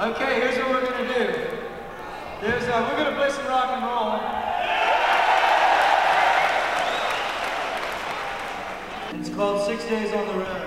Okay, here's what we're gonna do. There's, uh, we're gonna play some rock and roll. It's called Six Days on the Road.